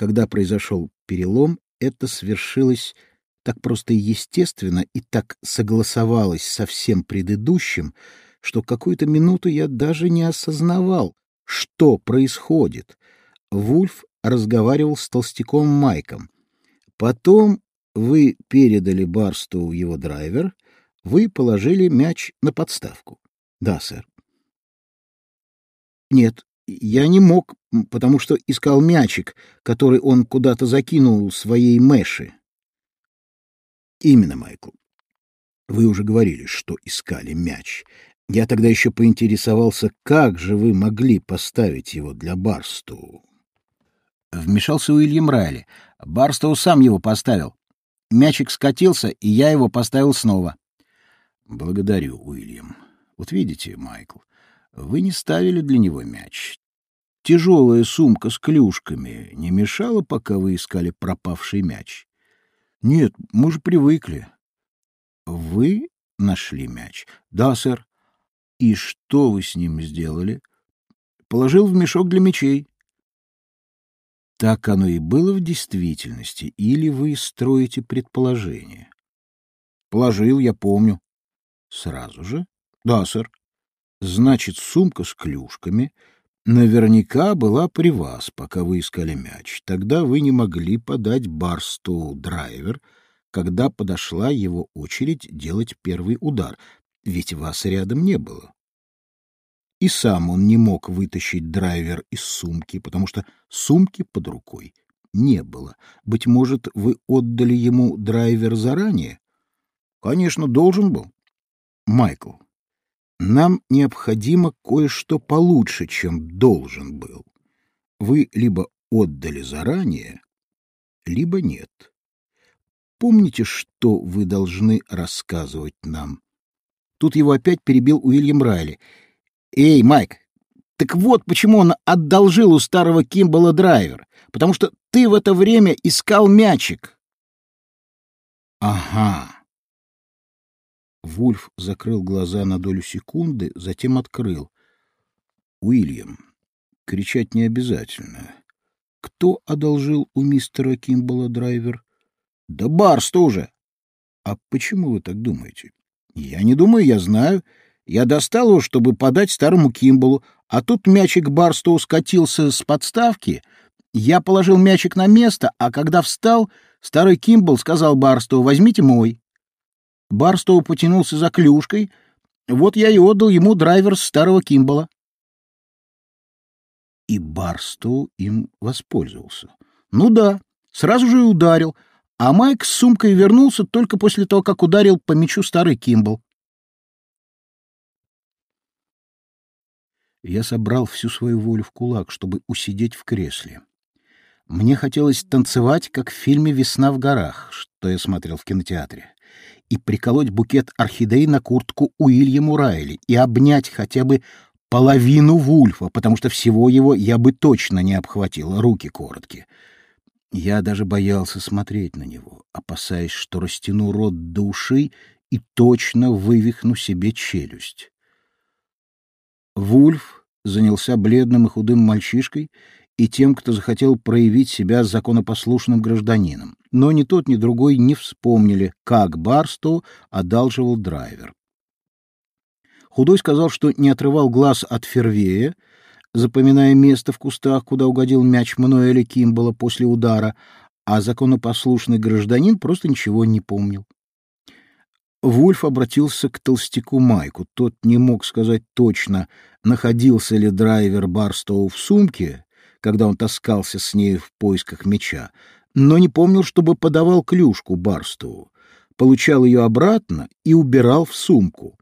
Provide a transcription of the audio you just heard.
Когда произошел перелом, это свершилось так просто и естественно и так согласовалось со всем предыдущим, что какую-то минуту я даже не осознавал, что происходит. Вульф разговаривал с толстяком Майком. Потом вы передали Барстоу его драйвер, вы положили мяч на подставку. Да, сэр. Нет, я не мог, потому что искал мячик, который он куда-то закинул своей Мэши. Именно, Майкл. Вы уже говорили, что искали мяч. Я тогда еще поинтересовался, как же вы могли поставить его для Барстоу. Вмешался Уильям Райли. Барстоу сам его поставил. Мячик скатился, и я его поставил снова. Благодарю, Уильям. Вот видите, Майкл, вы не ставили для него мяч. Тяжелая сумка с клюшками не мешала, пока вы искали пропавший мяч? Нет, мы же привыкли. Вы нашли мяч? Да, сэр. И что вы с ним сделали? Положил в мешок для мечей. Так оно и было в действительности, или вы строите предположение? Положил, я помню. Сразу же? Да, сэр. Значит, сумка с клюшками наверняка была при вас, пока вы искали мяч. Тогда вы не могли подать Барсту драйвер, когда подошла его очередь делать первый удар, ведь вас рядом не было. И сам он не мог вытащить драйвер из сумки, потому что сумки под рукой не было. Быть может, вы отдали ему драйвер заранее? Конечно, должен был. Майкл, нам необходимо кое-что получше, чем должен был. Вы либо отдали заранее, либо нет. Помните, что вы должны рассказывать нам? Тут его опять перебил Уильям Райли — Эй, Майк, так вот почему он одолжил у старого Кимбала драйвер. Потому что ты в это время искал мячик. Ага. Вульф закрыл глаза на долю секунды, затем открыл. Уильям, кричать не обязательно. Кто одолжил у мистера Кимбала драйвер? Да Барс тоже. А почему вы так думаете? Я не думаю, я знаю. Я достал его, чтобы подать старому Кимбалу, а тут мячик Барстоу скатился с подставки. Я положил мячик на место, а когда встал, старый Кимбал сказал Барстоу, возьмите мой. Барстоу потянулся за клюшкой, вот я и отдал ему драйвер старого Кимбала. И Барстоу им воспользовался. Ну да, сразу же и ударил, а Майк с сумкой вернулся только после того, как ударил по мячу старый Кимбал. Я собрал всю свою волю в кулак, чтобы усидеть в кресле. Мне хотелось танцевать, как в фильме «Весна в горах», что я смотрел в кинотеатре, и приколоть букет орхидей на куртку Уильяму Райли и обнять хотя бы половину Вульфа, потому что всего его я бы точно не обхватил, руки короткие. Я даже боялся смотреть на него, опасаясь, что растяну рот до ушей и точно вывихну себе челюсть. Вульф занялся бледным и худым мальчишкой и тем, кто захотел проявить себя законопослушным гражданином. Но ни тот, ни другой не вспомнили, как Барстоу одалживал драйвер. Худой сказал, что не отрывал глаз от Фервея, запоминая место в кустах, куда угодил мяч Мануэля Кимбала после удара, а законопослушный гражданин просто ничего не помнил. Вульф обратился к толстяку Майку. Тот не мог сказать точно, находился ли драйвер Барстоу в сумке, когда он таскался с ней в поисках меча, но не помнил, чтобы подавал клюшку Барстоу, получал ее обратно и убирал в сумку.